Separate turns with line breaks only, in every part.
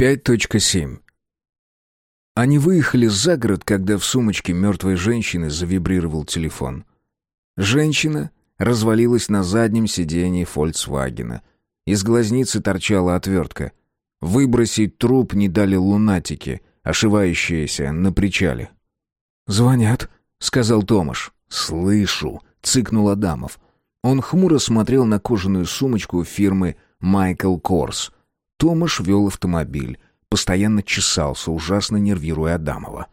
5.7 Они выехали за город, когда в сумочке мертвой женщины завибрировал телефон. Женщина развалилась на заднем сидении «Фольксвагена». Из глазницы торчала отвертка. Выбросить труп не дали лунатики, ошивающиеся на причале.
«Звонят», — сказал
Томаш. «Слышу», — цыкнул Адамов. Он хмуро смотрел на кожаную сумочку фирмы «Майкл Корс», Томаш вел автомобиль, постоянно чесался, ужасно нервируя Адамова.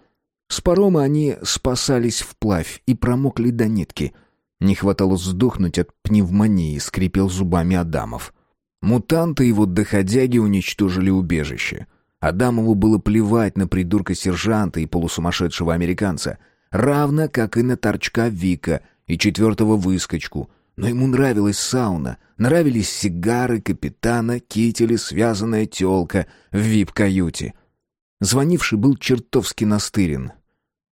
С парома они спасались вплавь и промокли до нитки. Не хватало сдохнуть от пневмонии, скрипел зубами Адамов. Мутанты его доходяги уничтожили убежище. Адамову было плевать на придурка-сержанта и полусумасшедшего американца, равно как и на торчка Вика и четвертого выскочку, но ему нравилась сауна, нравились сигары капитана, кители, связанная тёлка в вип-каюте. Звонивший был чертовски настырен.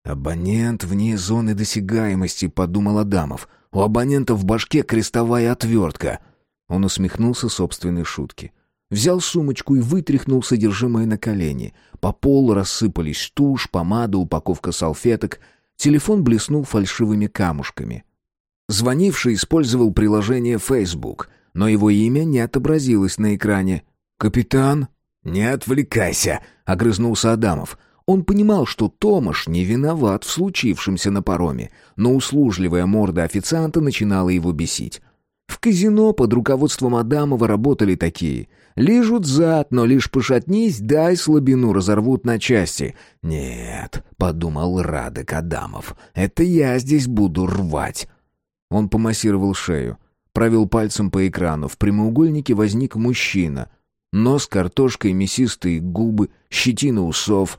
«Абонент вне зоны досягаемости», — подумал Адамов. «У абонента в башке крестовая отвертка». Он усмехнулся собственной шутке. Взял сумочку и вытряхнул содержимое на колени. По полу рассыпались тушь, помада, упаковка салфеток. Телефон блеснул фальшивыми камушками — Звонивший использовал приложение Facebook, но его имя не отобразилось на экране. «Капитан?» «Не отвлекайся», — огрызнулся Адамов. Он понимал, что Томаш не виноват в случившемся на пароме, но услужливая морда официанта начинала его бесить. В казино под руководством Адамова работали такие. Лижут зад, но лишь пошатнись, дай слабину, разорвут на части. «Нет», — подумал Радек Адамов, — «это я здесь буду рвать». Он помассировал шею, провел пальцем по экрану. В прямоугольнике возник мужчина. Нос картошкой, мясистые губы, щетина усов.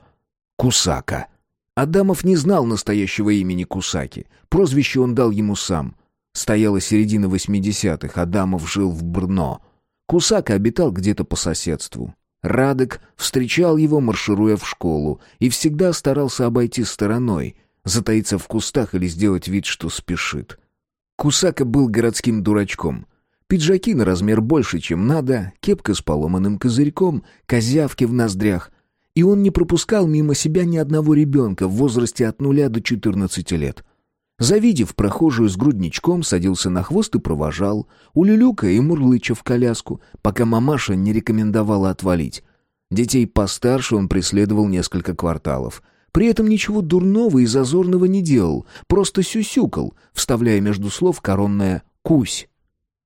Кусака. Адамов не знал настоящего имени Кусаки. Прозвище он дал ему сам. Стояла середина восьмидесятых, Адамов жил в Брно. Кусака обитал где-то по соседству. Радек встречал его, маршируя в школу, и всегда старался обойти стороной, затаиться в кустах или сделать вид, что спешит. Кусака был городским дурачком. Пиджаки на размер больше, чем надо, кепка с поломанным козырьком, козявки в ноздрях. И он не пропускал мимо себя ни одного ребенка в возрасте от нуля до четырнадцати лет. Завидев прохожую с грудничком, садился на хвост и провожал, улюлюка и мурлыча в коляску, пока мамаша не рекомендовала отвалить. Детей постарше он преследовал несколько кварталов. При этом ничего дурного и зазорного не делал, просто сюсюкал, вставляя между слов коронное «кусь».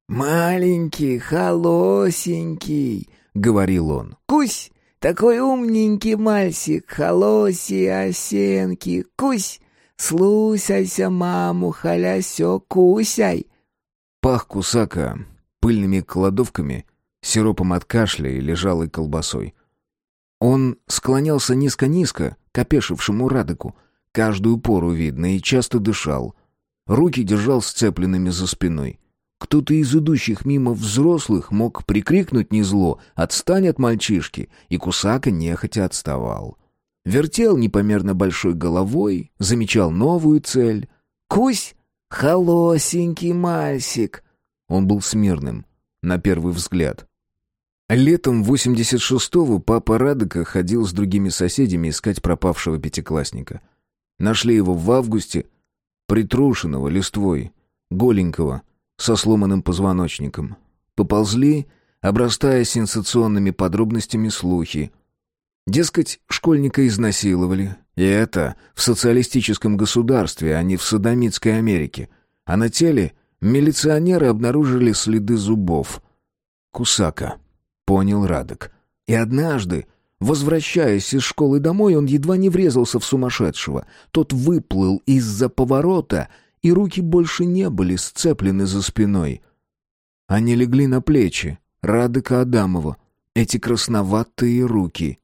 «Маленький, холосенький», — говорил он. «Кусь, такой умненький мальчик, холоси, осенки, кусь, слусайся маму, халясё, кусяй».
Пах кусака пыльными кладовками, сиропом от кашля и лежалой колбасой. Он склонялся низко-низко, к опешившему Радыку. Каждую пору видно и часто дышал. Руки держал сцепленными за спиной. Кто-то из идущих мимо взрослых мог прикрикнуть незло «Отстань от мальчишки!» и Кусака нехотя отставал. Вертел непомерно большой головой, замечал новую цель.
«Кусь! Холосенький мальчик!»
Он был смирным, на первый взгляд. Летом 86-го папа Радека ходил с другими соседями искать пропавшего пятиклассника. Нашли его в августе, притрушенного листвой, голенького, со сломанным позвоночником. Поползли, обрастая сенсационными подробностями слухи. Дескать, школьника изнасиловали. И это в социалистическом государстве, а не в садомитской Америке. А на теле милиционеры обнаружили следы зубов. Кусака понял Радок. И однажды, возвращаясь из школы домой, он едва не врезался в сумасшедшего. Тот выплыл из-за поворота, и руки больше не были сцеплены за спиной. Они легли на плечи Радыка Адамова, эти красноватые руки.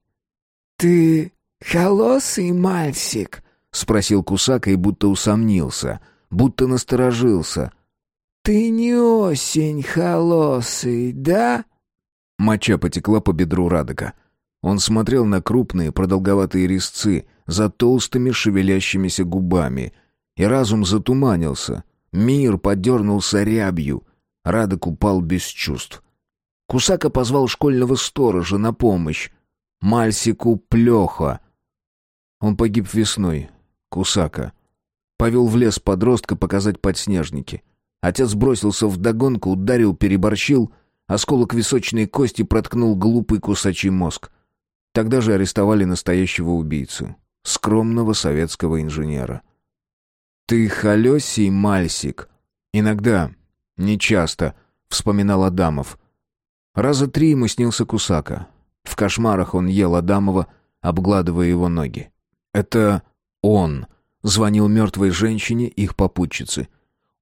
«Ты холосый мальчик?» — спросил
Кусака и будто усомнился, будто насторожился.
«Ты не осень холосый, да?»
Моча потекла по бедру Радока. Он смотрел на крупные продолговатые резцы за толстыми шевелящимися губами. И разум затуманился. Мир подернулся рябью. Радок упал без чувств. Кусака позвал школьного сторожа на помощь. Мальсику Плехо. Он погиб весной. Кусака. Повел в лес подростка показать подснежники. Отец бросился в догонку, ударил, переборщил. Осколок височной кости проткнул глупый кусачий мозг. Тогда же арестовали настоящего убийцу. Скромного советского инженера. «Ты холесий мальсик?» «Иногда, нечасто», — вспоминал Адамов. Раза три ему снился Кусака. В кошмарах он ел Адамова, обгладывая его ноги. Это он звонил мертвой женщине, их попутчице.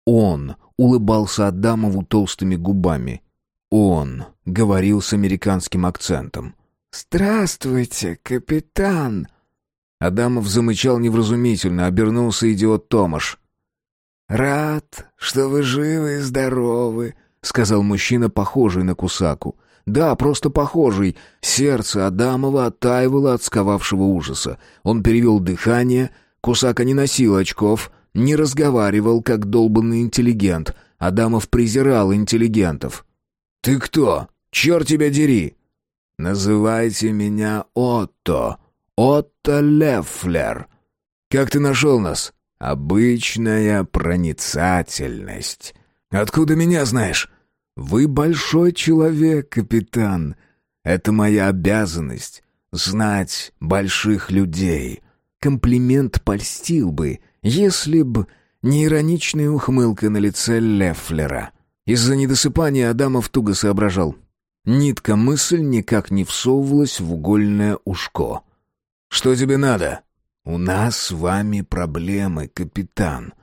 Он улыбался Адамову толстыми губами. Он говорил с американским акцентом.
«Здравствуйте, капитан!»
Адамов замычал невразумительно, обернулся идиот Томаш.
«Рад, что вы живы и здоровы», — сказал мужчина, похожий на Кусаку.
Да, просто похожий. Сердце Адамова оттаивало от сковавшего ужаса. Он перевел дыхание. Кусака не носил очков, не разговаривал, как долбанный интеллигент. Адамов презирал интеллигентов. «Ты кто? Черт тебя дери!» «Называйте меня Отто. Отто Лефлер. Как ты нашел нас?» «Обычная проницательность». «Откуда меня знаешь?» «Вы большой человек, капитан. Это моя обязанность — знать больших людей». Комплимент польстил бы, если б не ироничная ухмылка на лице Лефлера. Из-за недосыпания Адамов туго соображал. Нитка мысль никак не всовывалась в угольное ушко. «Что тебе надо?» «У нас с вами проблемы, капитан».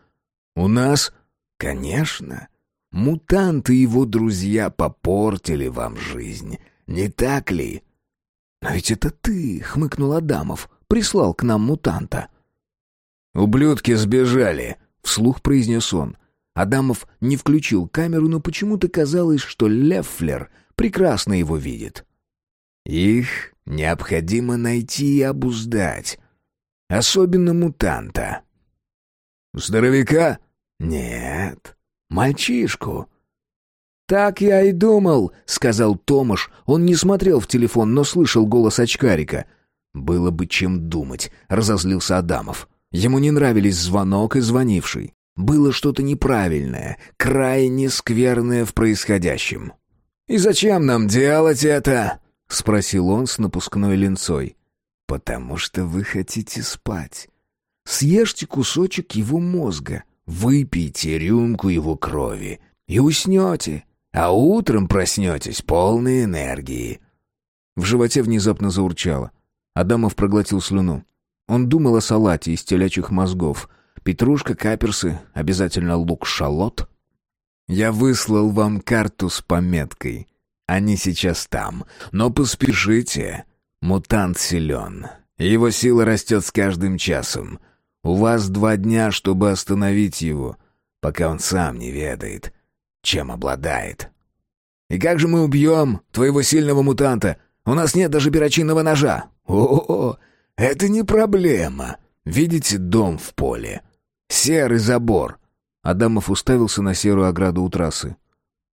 «У нас?» «Конечно. Мутанты и его друзья попортили вам жизнь, не так ли?» «Но ведь это ты», — хмыкнул Адамов, — «прислал к нам мутанта». «Ублюдки сбежали», — вслух произнес он. Адамов не включил камеру, но почему-то казалось, что Леффлер прекрасно его видит. «Их необходимо найти и обуздать. Особенно мутанта». «Здоровяка?» «Нет, Мальчишку. «Так я и думал», — сказал Томаш. Он не смотрел в телефон, но слышал голос очкарика. «Было бы чем думать», — разозлился Адамов. Ему не нравились звонок и звонивший. Было что-то неправильное, крайне скверное в происходящем. «И зачем нам делать это?» — спросил он с напускной линцой. «Потому что вы хотите спать. Съешьте кусочек его мозга. Выпейте рюмку его крови и уснете, а утром проснетесь полной энергии». В животе внезапно заурчало. Адамов проглотил слюну. Он думал о салате из телячьих мозгов. Петрушка, каперсы, обязательно лук-шалот. «Я выслал вам карту с пометкой. Они сейчас там. Но поспешите. Мутант силен. Его сила растет с каждым часом. У вас два дня, чтобы остановить его, пока он сам не ведает, чем обладает. И как же мы убьем твоего сильного мутанта? У нас нет даже перочинного ножа. О, -о это не проблема. Видите дом в поле? Серый забор. Адамов уставился на серую ограду у трассы.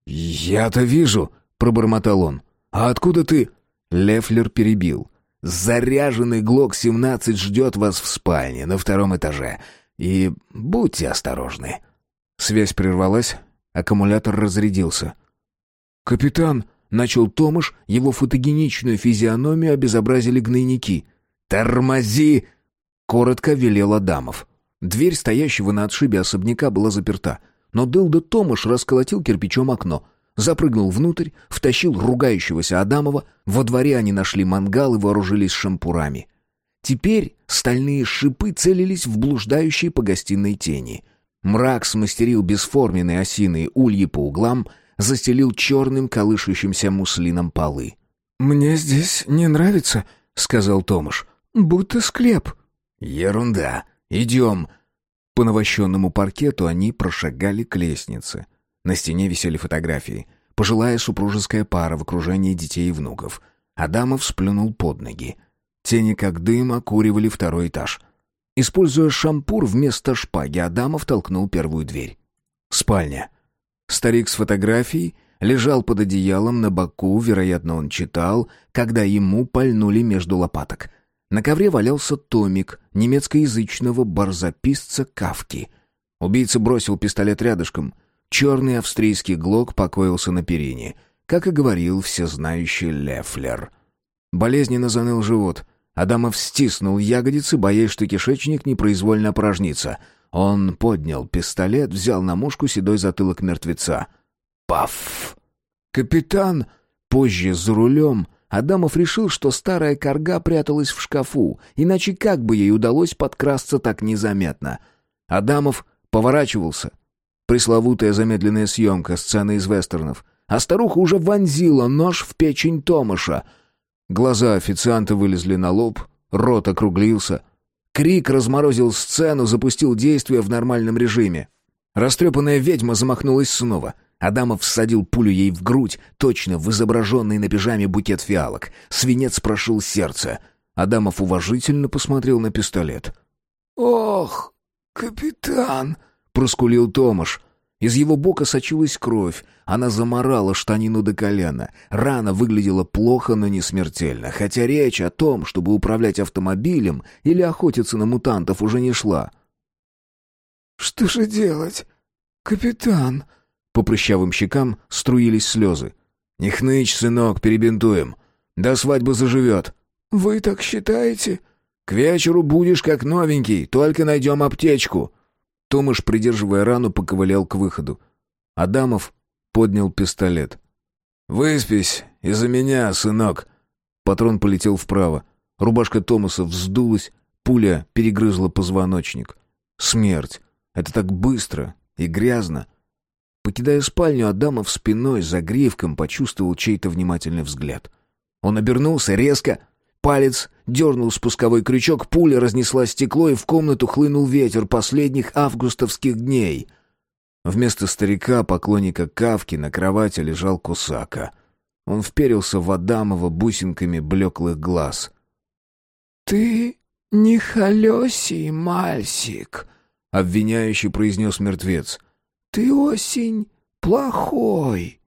«Я-то вижу», — пробормотал он. «А откуда ты?» Лефлер перебил. Заряженный ГЛОК-17 ждет вас в спальне на втором этаже. И будьте осторожны». Связь прервалась, аккумулятор разрядился. «Капитан», — начал Томаш, его фотогеничную физиономию обезобразили гнойники. «Тормози!» — коротко велел Адамов. Дверь стоящего на отшибе особняка была заперта, но Дылда Томаш расколотил кирпичом окно — Запрыгнул внутрь, втащил ругающегося Адамова. Во дворе они нашли мангал и вооружились шампурами. Теперь стальные шипы целились в блуждающие по гостиной тени. Мрак смастерил бесформенные осиные ульи по углам, застелил черным колышущимся муслином полы.
«Мне здесь не нравится», — сказал Томаш. «Будто склеп».
«Ерунда. Идем». По навощенному паркету они прошагали к лестнице. На стене висели фотографии. Пожилая супружеская пара в окружении детей и внуков. Адамов сплюнул под ноги. Тени как дым окуривали второй этаж. Используя шампур вместо шпаги, Адамов толкнул первую дверь. Спальня. Старик с фотографией лежал под одеялом на боку, вероятно, он читал, когда ему пальнули между лопаток. На ковре валялся томик немецкоязычного барзаписца Кавки. Убийца бросил пистолет рядышком. Черный австрийский глок покоился на перине, как и говорил всезнающий Лефлер. Болезненно заныл живот. Адамов стиснул ягодицы, боясь, что кишечник непроизвольно опорожнится. Он поднял пистолет, взял на мушку седой затылок мертвеца. Паф! «Капитан!» Позже, за рулем, Адамов решил, что старая корга пряталась в шкафу, иначе как бы ей удалось подкрасться так незаметно? Адамов поворачивался. Пресловутая замедленная съемка, сцены из вестернов. А старуха уже вонзила нож в печень Томаша. Глаза официанта вылезли на лоб, рот округлился. Крик разморозил сцену, запустил действие в нормальном режиме. Растрепанная ведьма замахнулась снова — Адамов всадил пулю ей в грудь, точно в изображенный на пижаме букет фиалок. Свинец прошил сердце. Адамов уважительно посмотрел на пистолет.
«Ох, капитан!»
— проскулил Томаш. Из его бока сочилась кровь. Она заморала штанину до колена. Рана выглядела плохо, но не смертельно. Хотя речь о том, чтобы управлять автомобилем или охотиться на мутантов, уже не шла.
«Что же делать, капитан?»
По прыщавым щекам струились слезы. «Не хнычь, сынок, перебинтуем. До свадьбы заживет».
«Вы так считаете?»
«К вечеру будешь как новенький, только найдем аптечку». Томаш, придерживая рану, поковылял к выходу. Адамов поднял пистолет. «Выспись из-за меня, сынок». Патрон полетел вправо. Рубашка Томаса вздулась, пуля перегрызла позвоночник. Смерть. Это так быстро и грязно. Покидая спальню, Адамов спиной за гривком почувствовал чей-то внимательный взгляд. Он обернулся резко. Палец дернул спусковой крючок, пуля разнесла стекло, и в комнату хлынул ветер последних августовских дней. Вместо старика, поклонника Кавки, на кровати лежал Кусака. Он вперился в Адамова бусинками блеклых глаз.
«Ты не холесий, мальсик», —
обвиняющий произнес мертвец —
ты осень плохой.